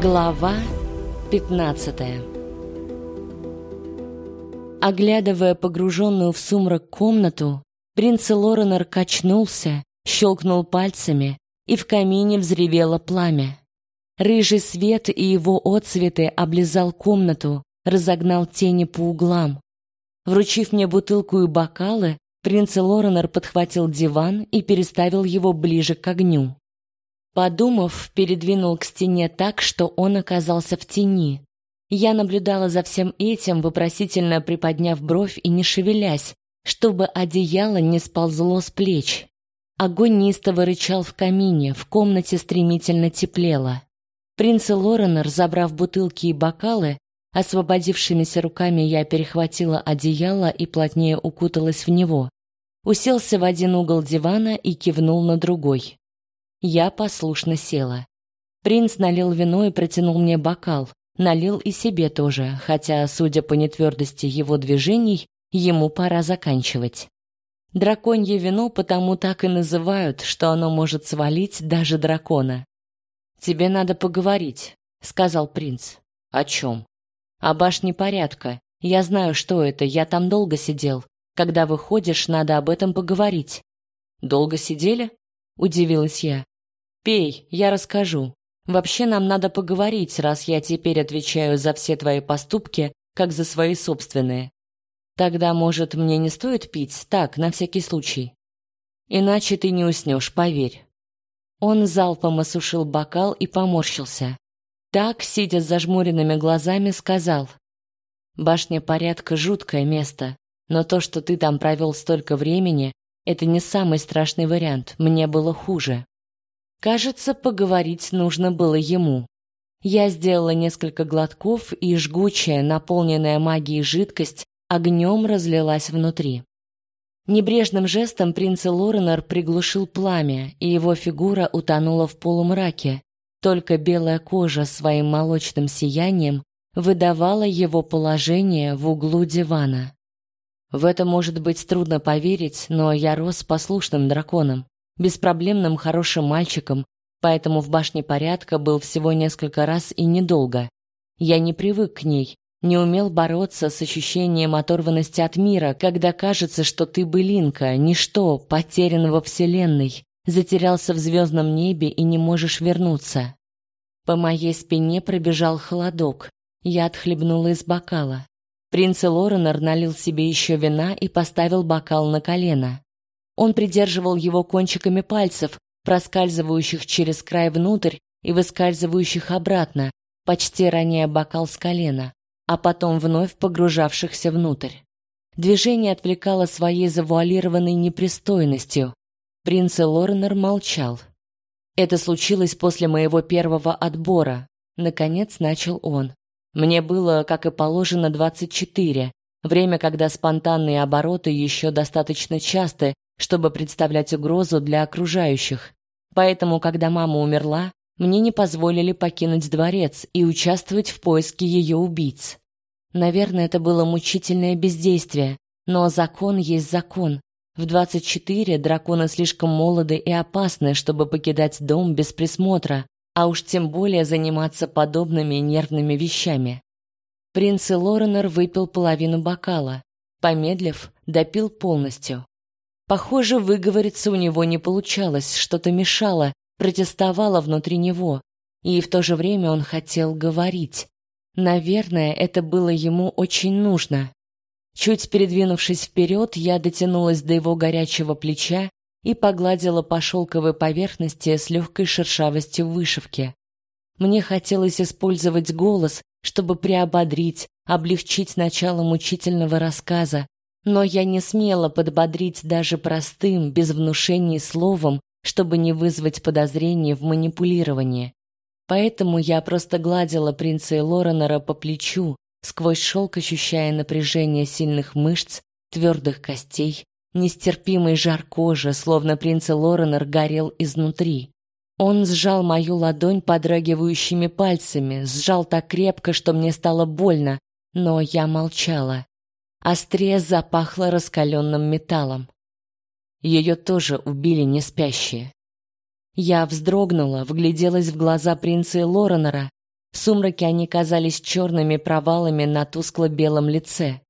Глава 15 Оглядывая погруженную в сумрак комнату, принц Лоренор качнулся, щелкнул пальцами, и в камине взревело пламя. Рыжий свет и его отцветы облизал комнату, разогнал тени по углам. Вручив мне бутылку и бокалы, принц Лоренор подхватил диван и переставил его ближе к огню. Подумав, передвинул к стене так, что он оказался в тени. Я наблюдала за всем этим, вопросительно приподняв бровь и не шевелясь, чтобы одеяло не сползло с плеч. Огонь неистово рычал в камине, в комнате стремительно теплело. Принц Лоренор, забрав бутылки и бокалы, освободившимися руками я перехватила одеяло и плотнее укуталась в него. Уселся в один угол дивана и кивнул на другой. Я послушно села. Принц налил вино и протянул мне бокал. Налил и себе тоже, хотя, судя по нетвердости его движений, ему пора заканчивать. Драконье вино потому так и называют, что оно может свалить даже дракона. «Тебе надо поговорить», — сказал принц. «О чем?» «О башне порядка. Я знаю, что это, я там долго сидел. Когда выходишь, надо об этом поговорить». «Долго сидели?» — удивилась я. Пей, я расскажу. Вообще нам надо поговорить, раз я теперь отвечаю за все твои поступки, как за свои собственные. Тогда, может, мне не стоит пить, так, на всякий случай. Иначе ты не уснешь, поверь. Он залпом осушил бокал и поморщился. Так, сидя с зажмуренными глазами, сказал: "Башня порядка жуткое место, но то, что ты там провел столько времени, это не самый страшный вариант. Мне было хуже. Кажется, поговорить нужно было ему. Я сделала несколько глотков, и жгучая, наполненная магией жидкость огнем разлилась внутри. Небрежным жестом принц Лоренор приглушил пламя, и его фигура утонула в полумраке. Только белая кожа своим молочным сиянием выдавала его положение в углу дивана. В это может быть трудно поверить, но я рос послушным драконом беспроблемным хорошим мальчиком, поэтому в башне порядка был всего несколько раз и недолго. Я не привык к ней, не умел бороться с ощущением оторванности от мира, когда кажется, что ты былинка, ничто, потерян во вселенной, затерялся в звездном небе и не можешь вернуться. По моей спине пробежал холодок. Я отхлебнула из бокала. Принц Лоренор налил себе еще вина и поставил бокал на колено. Он придерживал его кончиками пальцев, проскальзывающих через край внутрь и выскальзывающих обратно, почти роняя бокал с колена, а потом вновь погружавшихся внутрь. Движение отвлекало своей завуалированной непристойностью. Принц Лоренор молчал. Это случилось после моего первого отбора. Наконец начал он. Мне было, как и положено, двадцать четыре. Время, когда спонтанные обороты еще достаточно часты, чтобы представлять угрозу для окружающих. Поэтому, когда мама умерла, мне не позволили покинуть дворец и участвовать в поиске ее убийц. Наверное, это было мучительное бездействие, но закон есть закон. В 24 драконы слишком молоды и опасны, чтобы покидать дом без присмотра, а уж тем более заниматься подобными нервными вещами. Принц Лоренор выпил половину бокала, помедлив, допил полностью. Похоже, выговориться у него не получалось, что-то мешало, протестовало внутри него, и в то же время он хотел говорить. Наверное, это было ему очень нужно. Чуть передвинувшись вперед, я дотянулась до его горячего плеча и погладила по шелковой поверхности с легкой шершавостью вышивки. Мне хотелось использовать голос, чтобы приободрить, облегчить начало мучительного рассказа, но я не смела подбодрить даже простым, без внушений словом, чтобы не вызвать подозрений в манипулировании. Поэтому я просто гладила принца Лоренера по плечу, сквозь шелк ощущая напряжение сильных мышц, твердых костей, нестерпимый жар кожи, словно принц Лоренер горел изнутри. Он сжал мою ладонь подрагивающими пальцами, сжал так крепко, что мне стало больно, но я молчала. Острее запахло раскаленным металлом. Ее тоже убили не спящие. Я вздрогнула, вгляделась в глаза принца Лоренера. В сумраке они казались черными провалами на тускло-белом лице.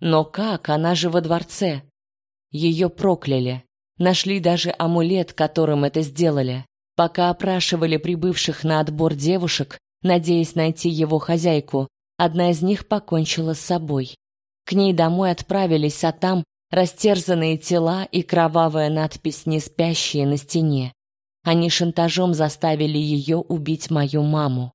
Но как? Она же во дворце. Ее прокляли. Нашли даже амулет, которым это сделали. Пока опрашивали прибывших на отбор девушек, надеясь найти его хозяйку, одна из них покончила с собой. К ней домой отправились, а там растерзанные тела и кровавая надпись «Не спящие» на стене. Они шантажом заставили ее убить мою маму.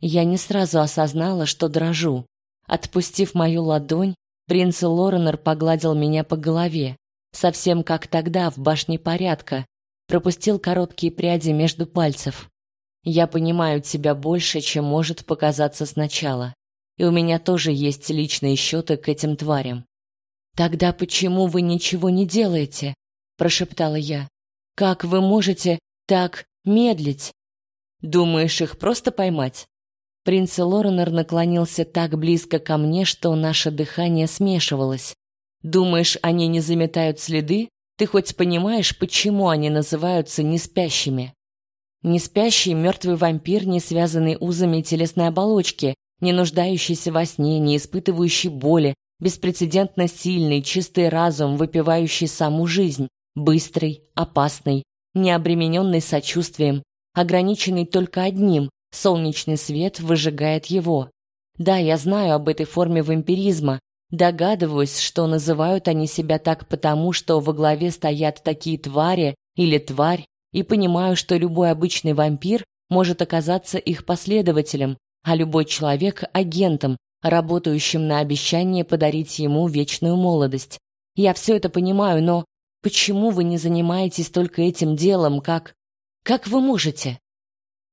Я не сразу осознала, что дрожу. Отпустив мою ладонь, принц Лоренор погладил меня по голове, совсем как тогда в башне порядка, пропустил короткие пряди между пальцев. Я понимаю тебя больше, чем может показаться сначала. И у меня тоже есть личные счеты к этим тварям. Тогда почему вы ничего не делаете? прошептала я. Как вы можете так медлить? Думаешь, их просто поймать? Принц Лоренор наклонился так близко ко мне, что наше дыхание смешивалось. Думаешь, они не заметают следы? Ты хоть понимаешь, почему они называются неспящими? Неспящий мертвый вампир, не связанный узами телесной оболочки, не нуждающийся во сне, не испытывающий боли, беспрецедентно сильный, чистый разум, выпивающий саму жизнь, быстрый, опасный, не обремененный сочувствием, ограниченный только одним – солнечный свет выжигает его. Да, я знаю об этой форме вампиризма, догадываюсь, что называют они себя так потому, что во главе стоят такие твари или тварь, и понимаю, что любой обычный вампир может оказаться их последователем, а любой человек – агентом, работающим на обещание подарить ему вечную молодость. Я все это понимаю, но почему вы не занимаетесь только этим делом, как... Как вы можете?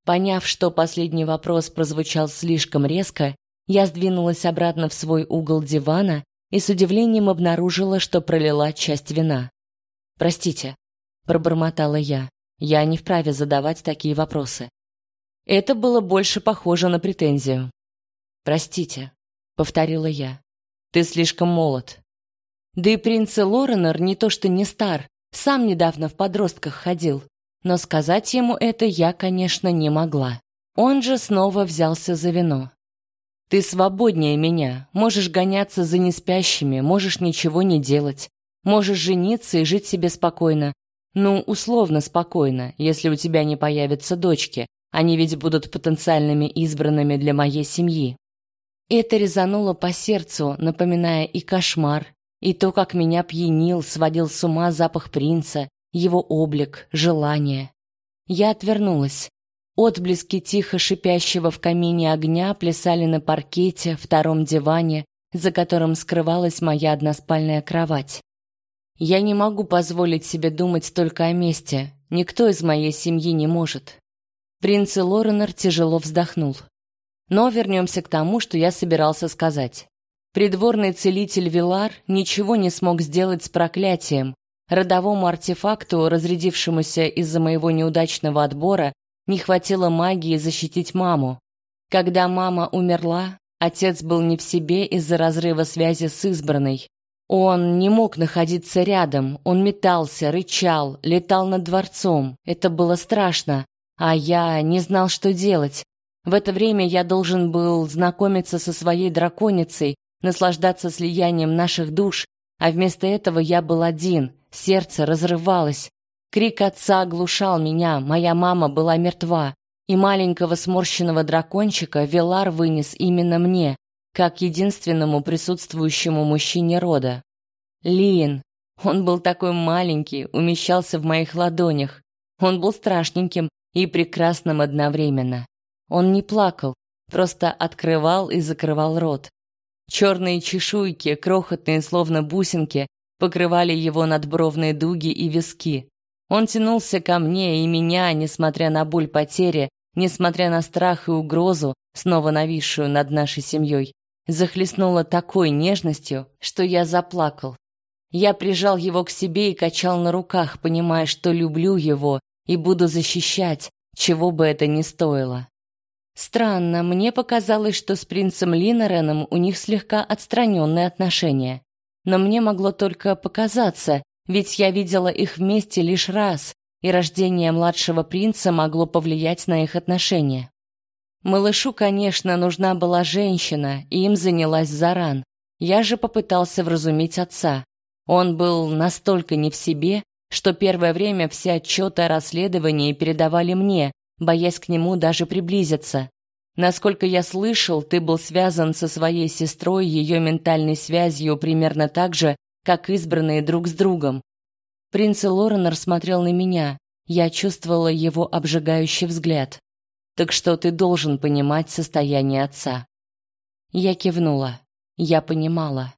Поняв, что последний вопрос прозвучал слишком резко, я сдвинулась обратно в свой угол дивана и с удивлением обнаружила, что пролила часть вина. «Простите», — пробормотала я, — «я не вправе задавать такие вопросы». Это было больше похоже на претензию. «Простите», повторила я. Ты слишком молод. Да и принц Лоренор не то что не стар, сам недавно в подростках ходил, но сказать ему это я, конечно, не могла. Он же снова взялся за вино. Ты свободнее меня, можешь гоняться за неспящими, можешь ничего не делать, можешь жениться и жить себе спокойно. Ну, условно спокойно, если у тебя не появятся дочки. Они ведь будут потенциальными избранными для моей семьи. Это резануло по сердцу, напоминая и кошмар, и то, как меня пьянил, сводил с ума запах принца, его облик, желание. Я отвернулась. Отблески тихо шипящего в камине огня плясали на паркете, втором диване, за которым скрывалась моя односпальная кровать. Я не могу позволить себе думать только о месте. Никто из моей семьи не может. Принц Лоренор тяжело вздохнул. Но вернемся к тому, что я собирался сказать. Придворный целитель Вилар ничего не смог сделать с проклятием. Родовому артефакту, разрядившемуся из-за моего неудачного отбора, не хватило магии защитить маму. Когда мама умерла, отец был не в себе из-за разрыва связи с избранной. Он не мог находиться рядом, он метался, рычал, летал над дворцом. Это было страшно, а я не знал, что делать. В это время я должен был знакомиться со своей драконицей, наслаждаться слиянием наших душ, а вместо этого я был один, сердце разрывалось. Крик отца оглушал меня, моя мама была мертва, и маленького сморщенного дракончика Велар вынес именно мне, как единственному присутствующему мужчине рода. Лин, он был такой маленький, умещался в моих ладонях. Он был страшненьким и прекрасным одновременно. Он не плакал, просто открывал и закрывал рот. Черные чешуйки, крохотные словно бусинки, покрывали его надбровные дуги и виски. Он тянулся ко мне и меня, несмотря на боль потери, несмотря на страх и угрозу, снова нависшую над нашей семьей, захлестнуло такой нежностью, что я заплакал. Я прижал его к себе и качал на руках, понимая, что люблю его и буду защищать, чего бы это ни стоило. Странно, мне показалось, что с принцем Линнереном у них слегка отстраненные отношения. Но мне могло только показаться, ведь я видела их вместе лишь раз, и рождение младшего принца могло повлиять на их отношения. Малышу, конечно, нужна была женщина, и им занялась Заран. Я же попытался вразумить отца. Он был настолько не в себе, что первое время все отчеты о расследовании передавали мне, боясь к нему даже приблизиться. Насколько я слышал, ты был связан со своей сестрой ее ментальной связью примерно так же, как избранные друг с другом. Принц Лоренор смотрел на меня. Я чувствовала его обжигающий взгляд. Так что ты должен понимать состояние отца. Я кивнула. Я понимала.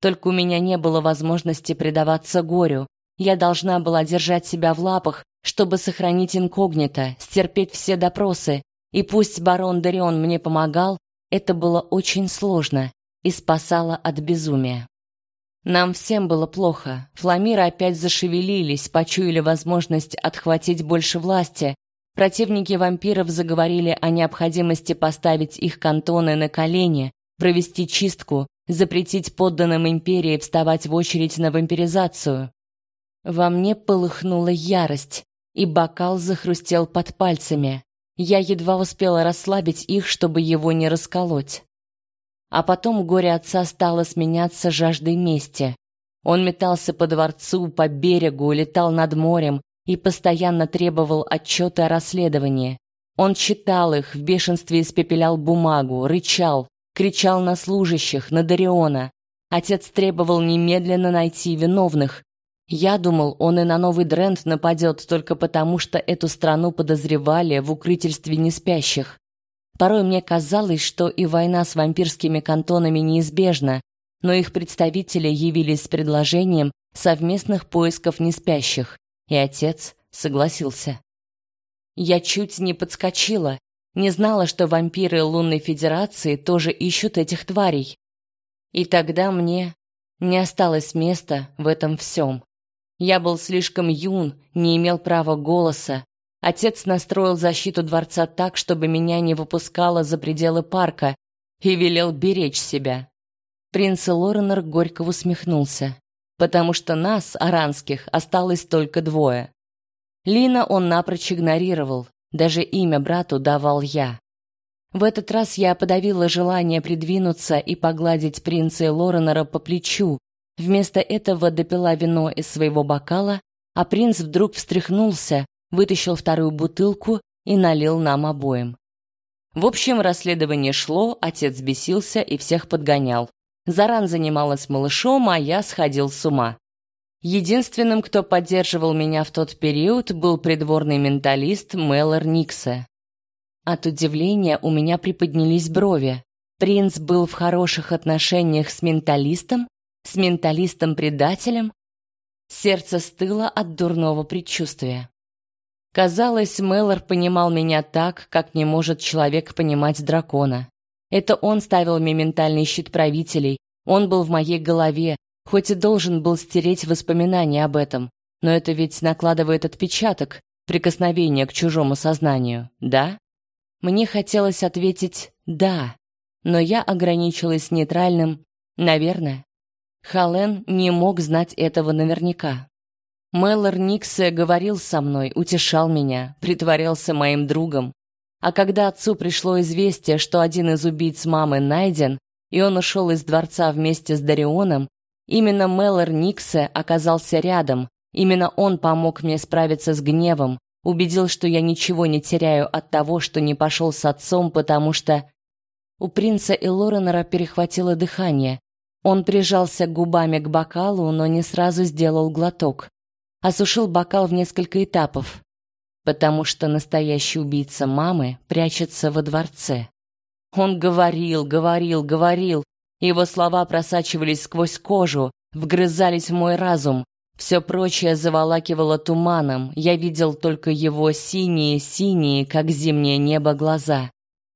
Только у меня не было возможности предаваться горю. Я должна была держать себя в лапах, чтобы сохранить инкогнито, стерпеть все допросы. И пусть барон Дарион мне помогал, это было очень сложно и спасало от безумия. Нам всем было плохо. Фламиры опять зашевелились, почуяли возможность отхватить больше власти, Противники вампиров заговорили о необходимости поставить их кантоны на колени, провести чистку, запретить подданным империи вставать в очередь на вампиризацию. Во мне полыхнула ярость, и бокал захрустел под пальцами. Я едва успела расслабить их, чтобы его не расколоть. А потом горе отца стало сменяться жаждой мести. Он метался по дворцу, по берегу, летал над морем, и постоянно требовал отчеты о расследовании. Он читал их, в бешенстве испепелял бумагу, рычал, кричал на служащих, на Дариона. Отец требовал немедленно найти виновных. Я думал, он и на Новый Дрент нападет только потому, что эту страну подозревали в укрытительстве неспящих. Порой мне казалось, что и война с вампирскими кантонами неизбежна, но их представители явились с предложением совместных поисков неспящих и отец согласился. Я чуть не подскочила, не знала, что вампиры Лунной Федерации тоже ищут этих тварей. И тогда мне не осталось места в этом всем. Я был слишком юн, не имел права голоса. Отец настроил защиту дворца так, чтобы меня не выпускало за пределы парка, и велел беречь себя. Принц Лоренор горько усмехнулся потому что нас, аранских, осталось только двое. Лина он напрочь игнорировал, даже имя брату давал я. В этот раз я подавила желание придвинуться и погладить принца Лоренера по плечу. Вместо этого допила вино из своего бокала, а принц вдруг встряхнулся, вытащил вторую бутылку и налил нам обоим. В общем, расследование шло, отец бесился и всех подгонял. Заран занималась малышом, а я сходил с ума. Единственным, кто поддерживал меня в тот период, был придворный менталист Мелор Никсе. От удивления у меня приподнялись брови. Принц был в хороших отношениях с менталистом, с менталистом-предателем. Сердце стыло от дурного предчувствия. Казалось, Мелор понимал меня так, как не может человек понимать дракона. Это он ставил мне ментальный щит правителей, он был в моей голове, хоть и должен был стереть воспоминания об этом, но это ведь накладывает отпечаток, прикосновение к чужому сознанию, да? Мне хотелось ответить «да», но я ограничилась нейтральным «наверное». Хален не мог знать этого наверняка. Мэллор Никсе говорил со мной, утешал меня, притворялся моим другом, а когда отцу пришло известие, что один из убийц мамы найден, и он ушел из дворца вместе с Дарионом, именно Меллор Никсе оказался рядом. Именно он помог мне справиться с гневом, убедил, что я ничего не теряю от того, что не пошел с отцом, потому что у принца и перехватило дыхание. Он прижался губами к бокалу, но не сразу сделал глоток. Осушил бокал в несколько этапов потому что настоящий убийца мамы прячется во дворце. Он говорил, говорил, говорил. Его слова просачивались сквозь кожу, вгрызались в мой разум. Все прочее заволакивало туманом. Я видел только его синие-синие, как зимнее небо, глаза.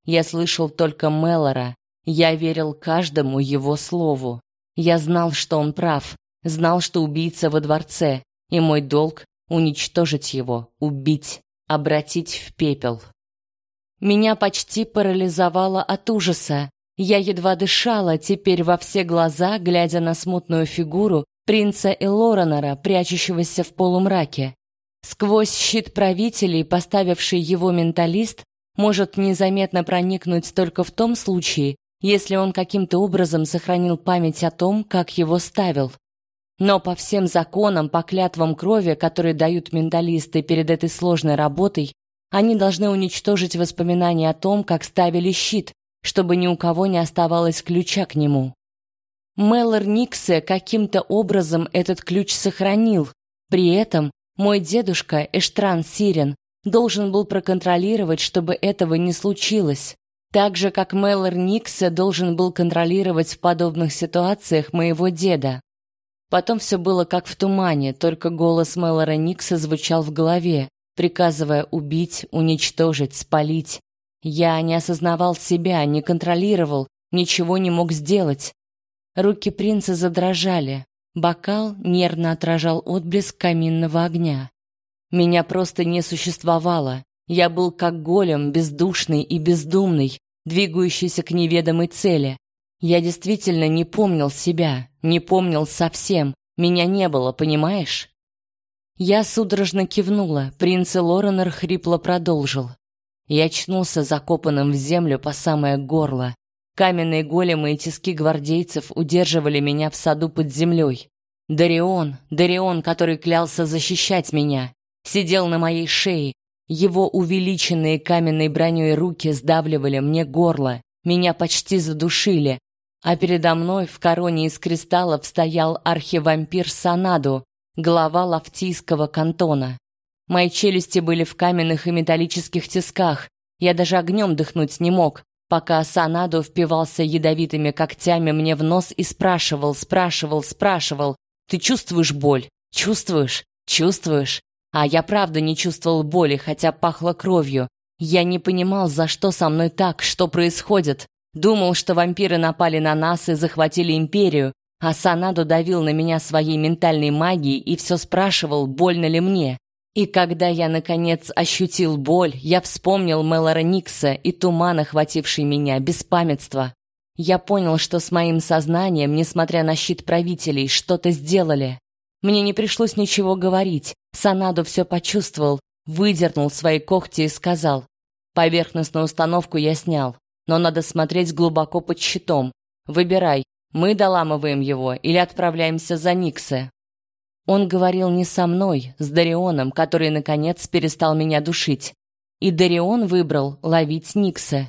Я слышал только Меллора. Я верил каждому его слову. Я знал, что он прав, знал, что убийца во дворце, и мой долг уничтожить его, убить, обратить в пепел. Меня почти парализовало от ужаса. Я едва дышала теперь во все глаза, глядя на смутную фигуру принца Элоранора, прячущегося в полумраке. Сквозь щит правителей, поставивший его менталист, может незаметно проникнуть только в том случае, если он каким-то образом сохранил память о том, как его ставил. Но по всем законам, по клятвам крови, которые дают менталисты перед этой сложной работой, они должны уничтожить воспоминания о том, как ставили щит, чтобы ни у кого не оставалось ключа к нему. Меллор Никсе каким-то образом этот ключ сохранил. При этом мой дедушка Эштран Сирен должен был проконтролировать, чтобы этого не случилось. Так же, как Меллор Никсе должен был контролировать в подобных ситуациях моего деда. Потом все было как в тумане, только голос Меллора Никса звучал в голове, приказывая убить, уничтожить, спалить. Я не осознавал себя, не контролировал, ничего не мог сделать. Руки принца задрожали. Бокал нервно отражал отблеск каминного огня. Меня просто не существовало. Я был как голем, бездушный и бездумный, двигающийся к неведомой цели. Я действительно не помнил себя, не помнил совсем. Меня не было, понимаешь? Я судорожно кивнула. Принц Лоренор хрипло продолжил. Я очнулся закопанным в землю по самое горло. Каменные големы и тиски гвардейцев удерживали меня в саду под землей. Дарион, Дарион, который клялся защищать меня, сидел на моей шее. Его увеличенные каменной броней руки сдавливали мне горло, меня почти задушили. А передо мной в короне из кристаллов стоял архивампир Санаду, глава лафтийского кантона. Мои челюсти были в каменных и металлических тисках. Я даже огнем дыхнуть не мог, пока Санадо впивался ядовитыми когтями мне в нос и спрашивал, спрашивал, спрашивал: "Ты чувствуешь боль? Чувствуешь? Чувствуешь?" А я правда не чувствовал боли, хотя пахло кровью. Я не понимал, за что со мной так, что происходит. Думал, что вампиры напали на нас и захватили империю, а Санадо давил на меня своей ментальной магией и все спрашивал, больно ли мне. И когда я, наконец, ощутил боль, я вспомнил Мелора Никса и туман, охвативший меня, беспамятство. Я понял, что с моим сознанием, несмотря на щит правителей, что-то сделали. Мне не пришлось ничего говорить. Санадо все почувствовал, выдернул свои когти и сказал. Поверхностную установку я снял, но надо смотреть глубоко под щитом. Выбирай, мы доламываем его или отправляемся за Никсе. Он говорил не со мной, с Дарионом, который наконец перестал меня душить. И Дарион выбрал ловить Никса.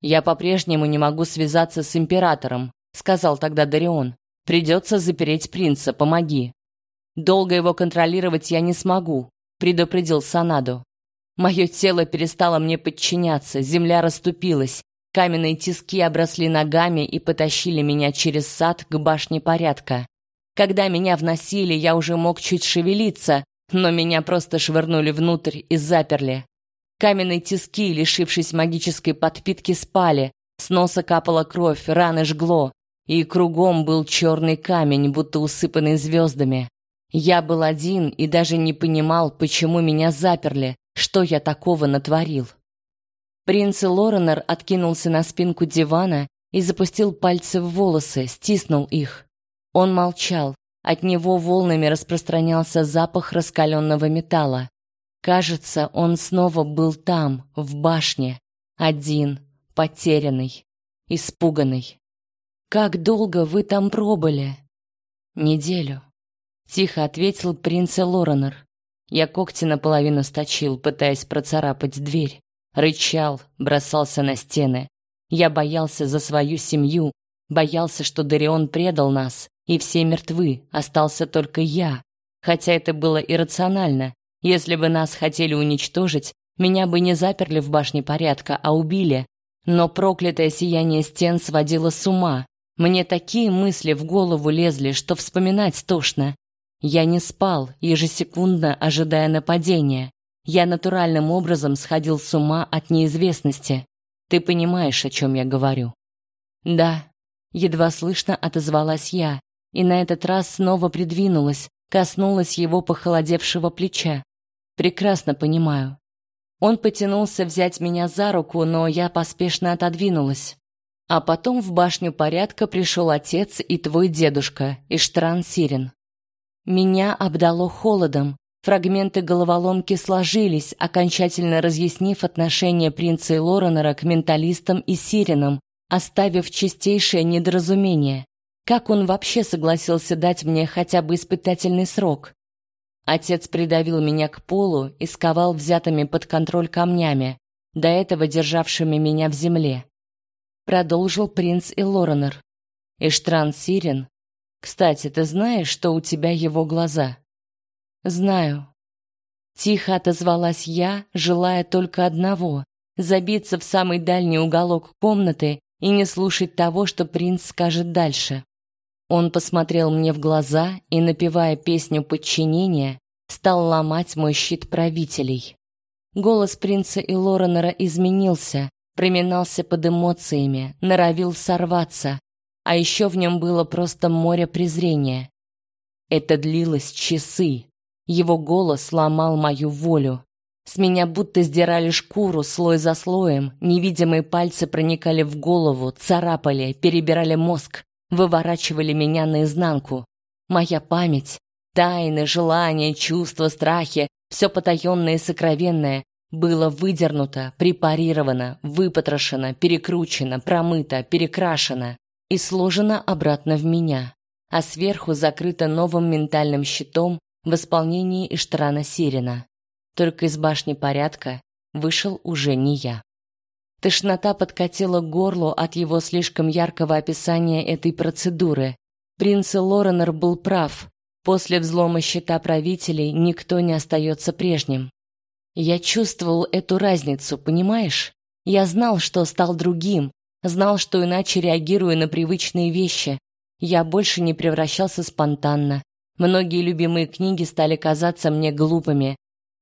Я по-прежнему не могу связаться с императором, сказал тогда Дарион. Придется запереть принца, помоги. Долго его контролировать я не смогу, предупредил Санадо. Мое тело перестало мне подчиняться, земля расступилась, каменные тиски обросли ногами и потащили меня через сад к башне порядка. Когда меня вносили, я уже мог чуть шевелиться, но меня просто швырнули внутрь и заперли. Каменные тиски, лишившись магической подпитки, спали. С носа капала кровь, раны жгло, и кругом был черный камень, будто усыпанный звездами. Я был один и даже не понимал, почему меня заперли, что я такого натворил. Принц Лоренор откинулся на спинку дивана и запустил пальцы в волосы, стиснул их. Он молчал. От него волнами распространялся запах раскаленного металла. Кажется, он снова был там, в башне, один, потерянный, испуганный. Как долго вы там пробыли? Неделю, тихо ответил принц Лоренор. Я когти наполовину сточил, пытаясь процарапать дверь, рычал, бросался на стены. Я боялся за свою семью, боялся, что Дарион предал нас, и все мертвы, остался только я. Хотя это было иррационально. Если бы нас хотели уничтожить, меня бы не заперли в башне порядка, а убили. Но проклятое сияние стен сводило с ума. Мне такие мысли в голову лезли, что вспоминать тошно. Я не спал, ежесекундно ожидая нападения. Я натуральным образом сходил с ума от неизвестности. Ты понимаешь, о чем я говорю? Да, едва слышно отозвалась я, и на этот раз снова придвинулась, коснулась его похолодевшего плеча. Прекрасно понимаю. Он потянулся взять меня за руку, но я поспешно отодвинулась. А потом в башню порядка пришел отец и твой дедушка, Иштран Сирин. Меня обдало холодом. Фрагменты головоломки сложились, окончательно разъяснив отношение принца Лоренера к менталистам и сиренам, оставив чистейшее недоразумение. Как он вообще согласился дать мне хотя бы испытательный срок? Отец придавил меня к полу и сковал взятыми под контроль камнями, до этого державшими меня в земле. Продолжил принц и Лоренер. Эштран Сирен. Кстати, ты знаешь, что у тебя его глаза? Знаю. Тихо отозвалась я, желая только одного забиться в самый дальний уголок комнаты и не слушать того, что принц скажет дальше. Он посмотрел мне в глаза и, напевая песню подчинения, стал ломать мой щит правителей. Голос принца и Лоренера изменился, проминался под эмоциями, норовил сорваться, а еще в нем было просто море презрения. Это длилось часы. Его голос ломал мою волю. С меня будто сдирали шкуру слой за слоем, невидимые пальцы проникали в голову, царапали, перебирали мозг, выворачивали меня наизнанку. Моя память, тайны, желания, чувства, страхи, все потаенное и сокровенное было выдернуто, препарировано, выпотрошено, перекручено, промыто, перекрашено и сложено обратно в меня, а сверху закрыто новым ментальным щитом в исполнении Иштрана Сирина. Только из башни порядка вышел уже не я. Тошнота подкатила к горлу от его слишком яркого описания этой процедуры. Принц Лоренор был прав. После взлома щита правителей никто не остается прежним. Я чувствовал эту разницу, понимаешь? Я знал, что стал другим, знал, что иначе реагирую на привычные вещи. Я больше не превращался спонтанно. Многие любимые книги стали казаться мне глупыми,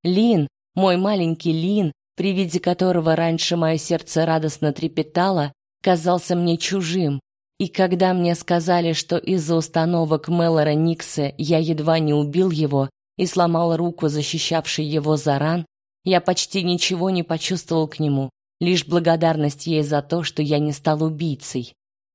Лин, мой маленький Лин, при виде которого раньше мое сердце радостно трепетало, казался мне чужим. И когда мне сказали, что из-за установок Меллора Никса я едва не убил его и сломал руку, защищавшей его Заран, я почти ничего не почувствовал к нему, лишь благодарность ей за то, что я не стал убийцей.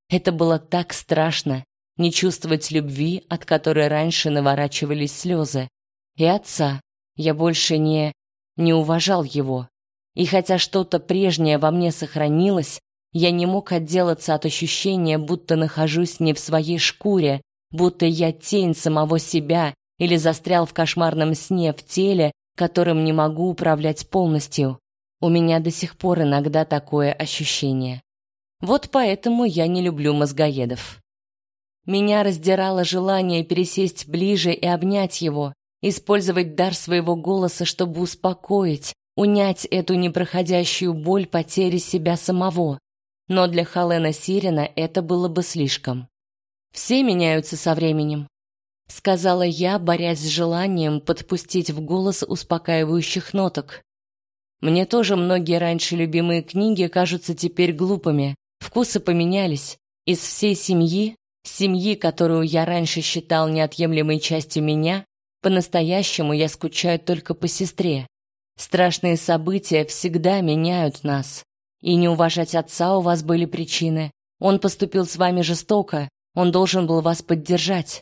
Это было так страшно, не чувствовать любви, от которой раньше наворачивались слезы, и отца, я больше не не уважал его. И хотя что-то прежнее во мне сохранилось, я не мог отделаться от ощущения, будто нахожусь не в своей шкуре, будто я тень самого себя или застрял в кошмарном сне в теле, которым не могу управлять полностью. У меня до сих пор иногда такое ощущение. Вот поэтому я не люблю мозгоедов. Меня раздирало желание пересесть ближе и обнять его, использовать дар своего голоса, чтобы успокоить, унять эту непроходящую боль потери себя самого. Но для Халена Сирина это было бы слишком. Все меняются со временем, сказала я, борясь с желанием подпустить в голос успокаивающих ноток. Мне тоже многие раньше любимые книги кажутся теперь глупыми. Вкусы поменялись. Из всей семьи, семьи, которую я раньше считал неотъемлемой частью меня, по-настоящему я скучаю только по сестре. Страшные события всегда меняют нас. И не уважать отца у вас были причины. Он поступил с вами жестоко, он должен был вас поддержать.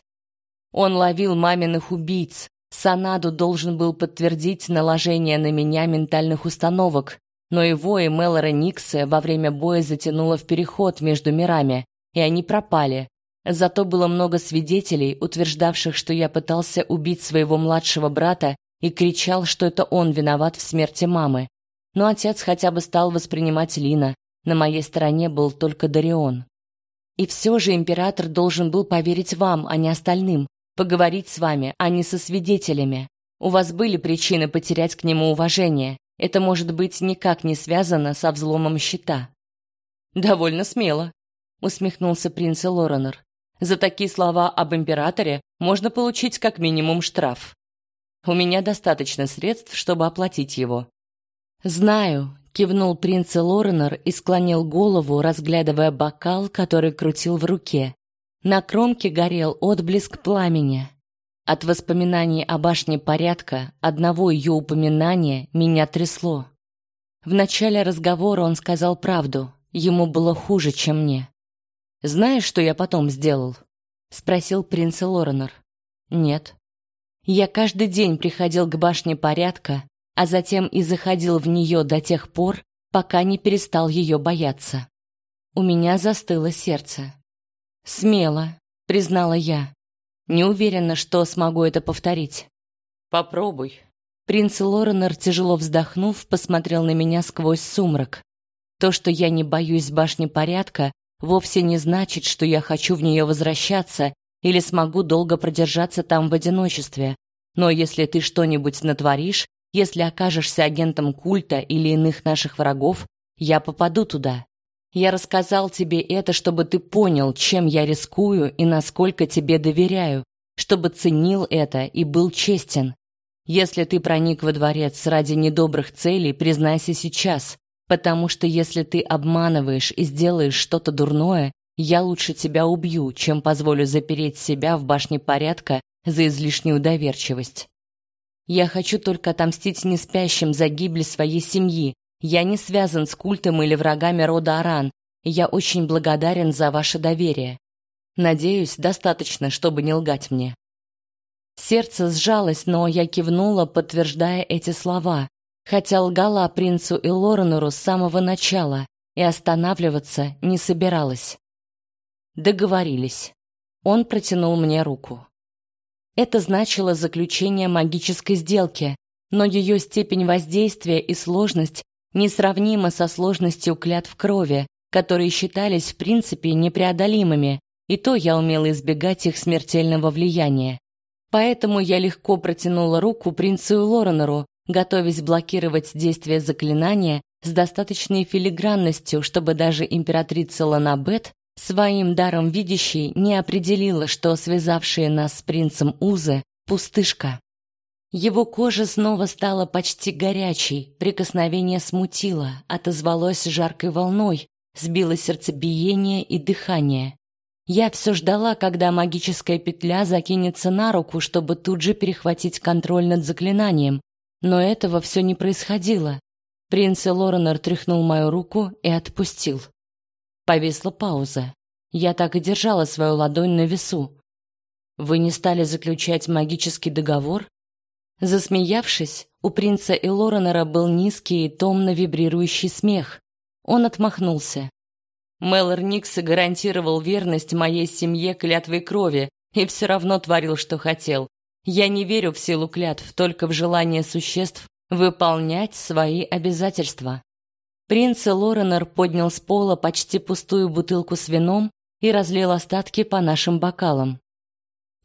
Он ловил маминых убийц. Санаду должен был подтвердить наложение на меня ментальных установок, но его и Мелора Никса во время боя затянуло в переход между мирами, и они пропали, Зато было много свидетелей, утверждавших, что я пытался убить своего младшего брата и кричал, что это он виноват в смерти мамы. Но отец хотя бы стал воспринимать Лина. На моей стороне был только Дарион. И все же император должен был поверить вам, а не остальным, поговорить с вами, а не со свидетелями. У вас были причины потерять к нему уважение. Это может быть никак не связано со взломом щита. Довольно смело, усмехнулся принц Лоренор. За такие слова об императоре можно получить как минимум штраф. У меня достаточно средств, чтобы оплатить его. Знаю, кивнул принц Лоренор и склонил голову, разглядывая бокал, который крутил в руке. На кромке горел отблеск пламени. От воспоминаний о башне порядка, одного ее упоминания, меня трясло. В начале разговора он сказал правду. Ему было хуже, чем мне. Знаешь, что я потом сделал? спросил принц Лоренор. Нет. Я каждый день приходил к башне порядка, а затем и заходил в нее до тех пор, пока не перестал ее бояться. У меня застыло сердце. «Смело», — признала я. «Не уверена, что смогу это повторить». «Попробуй». Принц Лоренор, тяжело вздохнув, посмотрел на меня сквозь сумрак. То, что я не боюсь башни порядка, вовсе не значит, что я хочу в нее возвращаться или смогу долго продержаться там в одиночестве. Но если ты что-нибудь натворишь, если окажешься агентом культа или иных наших врагов, я попаду туда. Я рассказал тебе это, чтобы ты понял, чем я рискую и насколько тебе доверяю, чтобы ценил это и был честен. Если ты проник во дворец ради недобрых целей, признайся сейчас, потому что если ты обманываешь и сделаешь что-то дурное, я лучше тебя убью, чем позволю запереть себя в башне порядка за излишнюю доверчивость. Я хочу только отомстить неспящим за гибель своей семьи. Я не связан с культом или врагами рода Аран. Я очень благодарен за ваше доверие. Надеюсь, достаточно, чтобы не лгать мне. Сердце сжалось, но я кивнула, подтверждая эти слова, хотя лгала принцу и Лоренору с самого начала и останавливаться не собиралась. Договорились. Он протянул мне руку. Это значило заключение магической сделки, но ее степень воздействия и сложность несравнима со сложностью клятв крови, которые считались в принципе непреодолимыми, и то я умела избегать их смертельного влияния. Поэтому я легко протянула руку принцу Лоренору, готовясь блокировать действие заклинания с достаточной филигранностью, чтобы даже императрица Ланабет Своим даром видящей не определила, что связавшие нас с принцем узы — пустышка. Его кожа снова стала почти горячей, прикосновение смутило, отозвалось жаркой волной, сбило сердцебиение и дыхание. Я все ждала, когда магическая петля закинется на руку, чтобы тут же перехватить контроль над заклинанием, но этого все не происходило. Принц Лоренор тряхнул мою руку и отпустил. Повисла пауза. Я так и держала свою ладонь на весу. Вы не стали заключать магический договор? Засмеявшись, у принца Элоренера был низкий и томно вибрирующий смех. Он отмахнулся. Мэлор Никс гарантировал верность моей семье клятвой крови и все равно творил, что хотел. Я не верю в силу клятв, только в желание существ выполнять свои обязательства. Принц Лоренор поднял с пола почти пустую бутылку с вином и разлил остатки по нашим бокалам.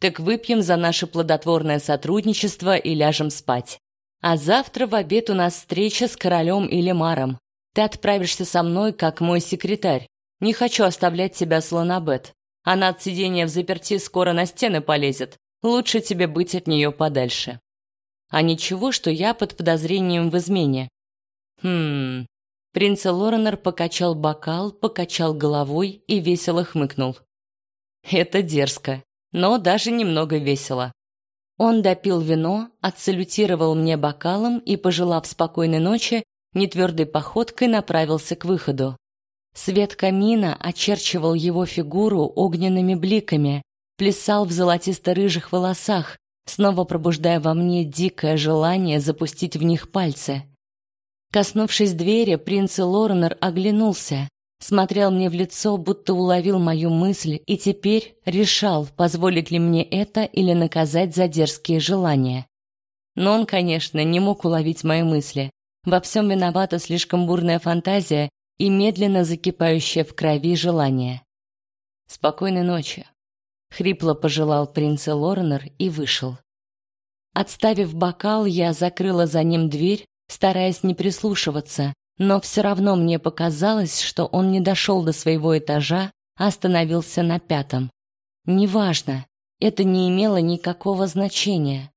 Так выпьем за наше плодотворное сотрудничество и ляжем спать. А завтра в обед у нас встреча с королем или маром. Ты отправишься со мной, как мой секретарь. Не хочу оставлять тебя с Ланабет. Она от сидения в заперти скоро на стены полезет. Лучше тебе быть от нее подальше. А ничего, что я под подозрением в измене. Хм, Принц Лоренор покачал бокал, покачал головой и весело хмыкнул. Это дерзко, но даже немного весело. Он допил вино, отсалютировал мне бокалом и, пожелав спокойной ночи, нетвердой походкой направился к выходу. Свет камина очерчивал его фигуру огненными бликами, плясал в золотисто-рыжих волосах, снова пробуждая во мне дикое желание запустить в них пальцы. Коснувшись двери, принц Лоренор оглянулся, смотрел мне в лицо, будто уловил мою мысль и теперь решал, позволить ли мне это или наказать за дерзкие желания. Но он, конечно, не мог уловить мои мысли. Во всем виновата слишком бурная фантазия и медленно закипающее в крови желание. Спокойной ночи, хрипло пожелал принц Лоренор и вышел. Отставив бокал, я закрыла за ним дверь, стараясь не прислушиваться, но все равно мне показалось, что он не дошел до своего этажа, а остановился на пятом. Неважно, это не имело никакого значения.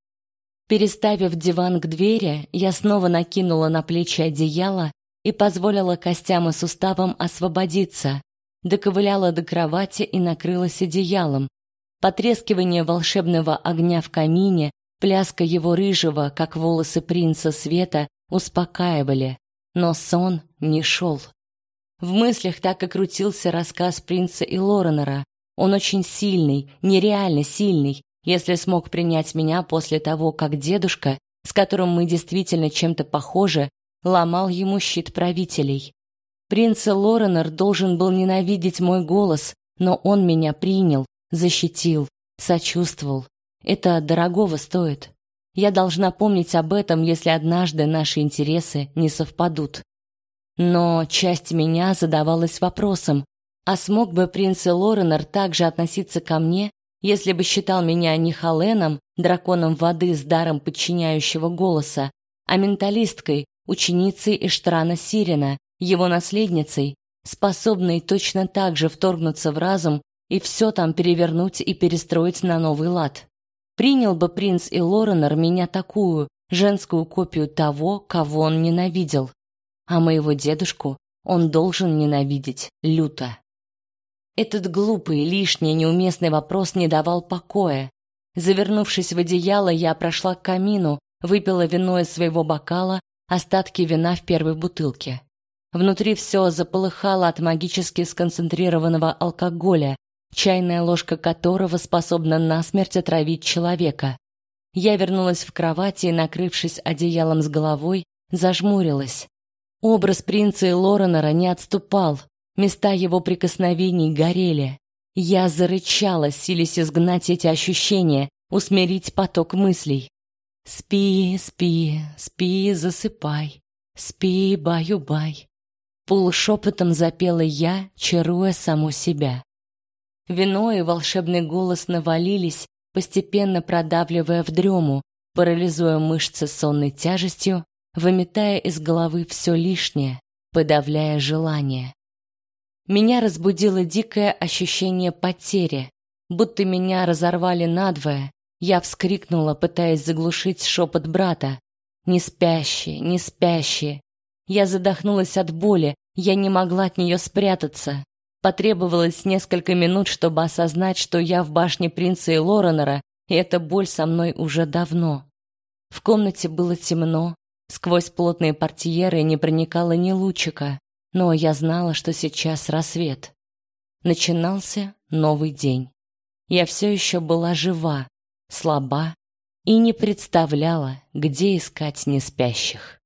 Переставив диван к двери, я снова накинула на плечи одеяло и позволила костям и суставам освободиться. Доковыляла до кровати и накрылась одеялом. Потрескивание волшебного огня в камине, пляска его рыжего, как волосы принца света, успокаивали, но сон не шел. В мыслях так и крутился рассказ принца и Лоренера. Он очень сильный, нереально сильный, если смог принять меня после того, как дедушка, с которым мы действительно чем-то похожи, ломал ему щит правителей. Принц Лоренор должен был ненавидеть мой голос, но он меня принял, защитил, сочувствовал. Это дорогого стоит. Я должна помнить об этом, если однажды наши интересы не совпадут. Но часть меня задавалась вопросом, а смог бы принц Лоренор также относиться ко мне, если бы считал меня не Халеном, драконом воды с даром подчиняющего голоса, а менталисткой, ученицей Эштрана Сирена, его наследницей, способной точно так же вторгнуться в разум и все там перевернуть и перестроить на новый лад. Принял бы принц и Лоренор меня такую, женскую копию того, кого он ненавидел. А моего дедушку он должен ненавидеть люто. Этот глупый, лишний, неуместный вопрос не давал покоя. Завернувшись в одеяло, я прошла к камину, выпила вино из своего бокала, остатки вина в первой бутылке. Внутри все заполыхало от магически сконцентрированного алкоголя, чайная ложка которого способна насмерть отравить человека. Я вернулась в кровать и, накрывшись одеялом с головой, зажмурилась. Образ принца и Лоренера не отступал, Места его прикосновений горели. Я зарычала, силясь изгнать эти ощущения, усмирить поток мыслей. Спи, спи, спи, засыпай. Спи, баю-бай. Полушепотом запела я, чаруя саму себя. Вино и волшебный голос навалились, постепенно продавливая в дрему, парализуя мышцы сонной тяжестью, выметая из головы все лишнее, подавляя желание. Меня разбудило дикое ощущение потери, будто меня разорвали надвое. Я вскрикнула, пытаясь заглушить шепот брата. «Не спящие, не спящие!» Я задохнулась от боли, я не могла от нее спрятаться. Потребовалось несколько минут, чтобы осознать, что я в башне принца и Лоренера, и эта боль со мной уже давно. В комнате было темно, сквозь плотные портьеры не проникало ни лучика но я знала, что сейчас рассвет. Начинался новый день. Я все еще была жива, слаба и не представляла, где искать неспящих.